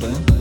Building.